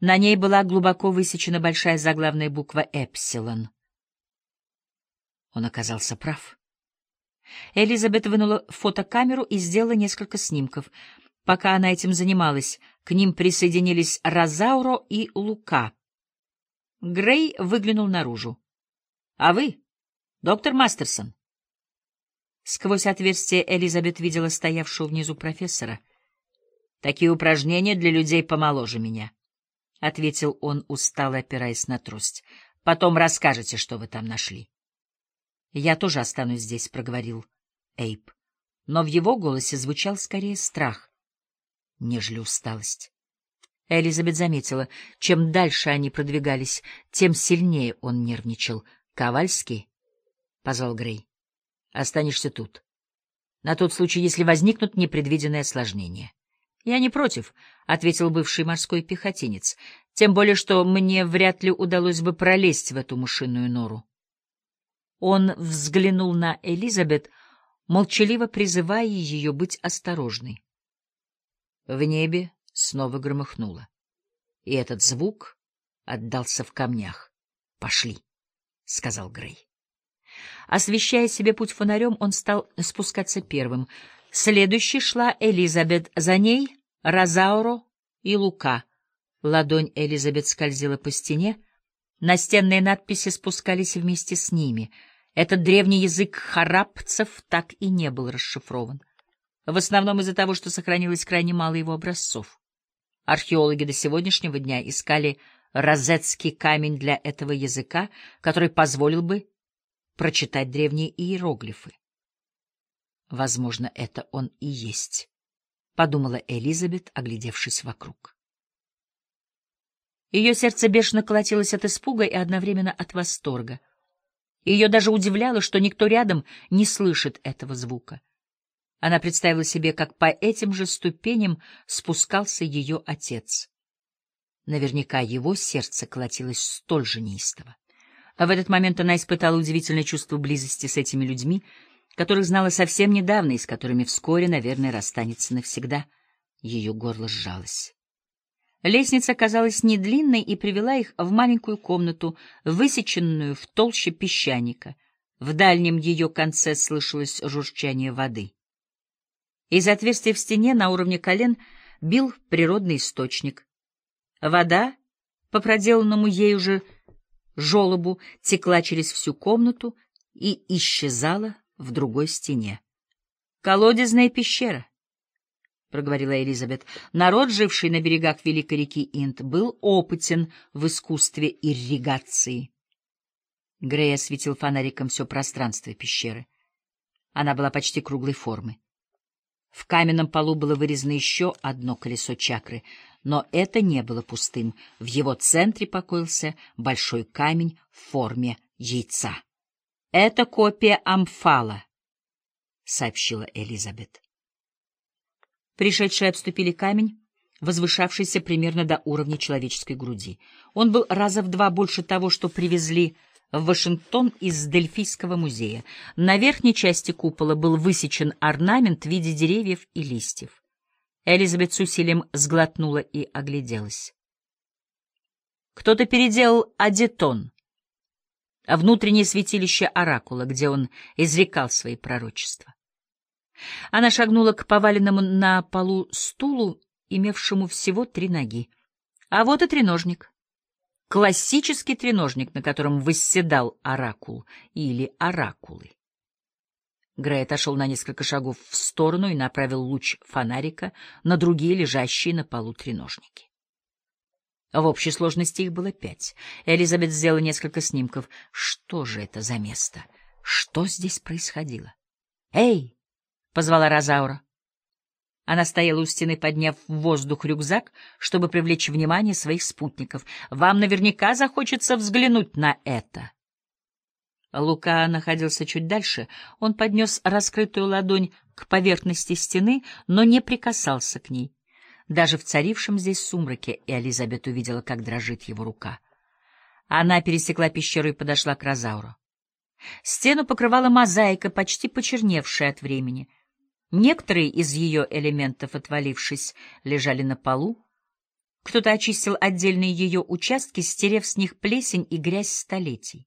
На ней была глубоко высечена большая заглавная буква «Эпсилон». Он оказался прав. Элизабет вынула фотокамеру и сделала несколько снимков. Пока она этим занималась, к ним присоединились Розауро и Лука. Грей выглянул наружу. — А вы, доктор Мастерсон? Сквозь отверстие Элизабет видела стоявшего внизу профессора. — Такие упражнения для людей помоложе меня, — ответил он, устало опираясь на трость. — Потом расскажете, что вы там нашли. — Я тоже останусь здесь, — проговорил Эйп. Но в его голосе звучал скорее страх, нежели усталость. Элизабет заметила, чем дальше они продвигались, тем сильнее он нервничал. — Ковальский? — позвал Грей. — Останешься тут. На тот случай, если возникнут непредвиденные осложнения. — Я не против, — ответил бывший морской пехотинец, — тем более, что мне вряд ли удалось бы пролезть в эту мышиную нору. Он взглянул на Элизабет, молчаливо призывая ее быть осторожной. В небе снова громыхнуло, и этот звук отдался в камнях. «Пошли», — сказал Грей. Освещая себе путь фонарем, он стал спускаться первым. Следующей шла Элизабет, за ней — Розауро и Лука. Ладонь Элизабет скользила по стене, настенные надписи спускались вместе с ними — этот древний язык харапцев так и не был расшифрован. В основном из-за того, что сохранилось крайне мало его образцов. Археологи до сегодняшнего дня искали розетский камень для этого языка, который позволил бы прочитать древние иероглифы. Возможно, это он и есть, — подумала Элизабет, оглядевшись вокруг. Ее сердце бешено колотилось от испуга и одновременно от восторга. Ее даже удивляло, что никто рядом не слышит этого звука. Она представила себе, как по этим же ступеням спускался ее отец. Наверняка его сердце колотилось столь же неистово. А в этот момент она испытала удивительное чувство близости с этими людьми, которых знала совсем недавно и с которыми вскоре, наверное, расстанется навсегда. Ее горло сжалось. Лестница казалась недлинной и привела их в маленькую комнату, высеченную в толще песчаника. В дальнем ее конце слышалось журчание воды. Из отверстия в стене на уровне колен бил природный источник. Вода, по проделанному ею же желобу, текла через всю комнату и исчезала в другой стене. Колодезная пещера. — проговорила Элизабет. Народ, живший на берегах великой реки Инд, был опытен в искусстве ирригации. Грей осветил фонариком все пространство пещеры. Она была почти круглой формы. В каменном полу было вырезано еще одно колесо чакры, но это не было пустым. В его центре покоился большой камень в форме яйца. — Это копия Амфала, — сообщила Элизабет. Пришедшие обступили камень, возвышавшийся примерно до уровня человеческой груди. Он был раза в два больше того, что привезли в Вашингтон из Дельфийского музея. На верхней части купола был высечен орнамент в виде деревьев и листьев. Элизабет с усилием сглотнула и огляделась. Кто-то переделал адетон, внутреннее святилище Оракула, где он изрекал свои пророчества. Она шагнула к поваленному на полу стулу, имевшему всего три ноги. А вот и треножник. Классический треножник, на котором восседал оракул или оракулы. Грей отошел на несколько шагов в сторону и направил луч фонарика на другие лежащие на полу треножники. В общей сложности их было пять. Элизабет сделала несколько снимков. Что же это за место? Что здесь происходило? «Эй!» позвала Розаура. Она стояла у стены, подняв в воздух рюкзак, чтобы привлечь внимание своих спутников. «Вам наверняка захочется взглянуть на это». Лука находился чуть дальше. Он поднес раскрытую ладонь к поверхности стены, но не прикасался к ней. Даже в царившем здесь сумраке Элизабет увидела, как дрожит его рука. Она пересекла пещеру и подошла к Розауру. Стену покрывала мозаика, почти почерневшая от времени — Некоторые из ее элементов, отвалившись, лежали на полу. Кто-то очистил отдельные ее участки, стерев с них плесень и грязь столетий.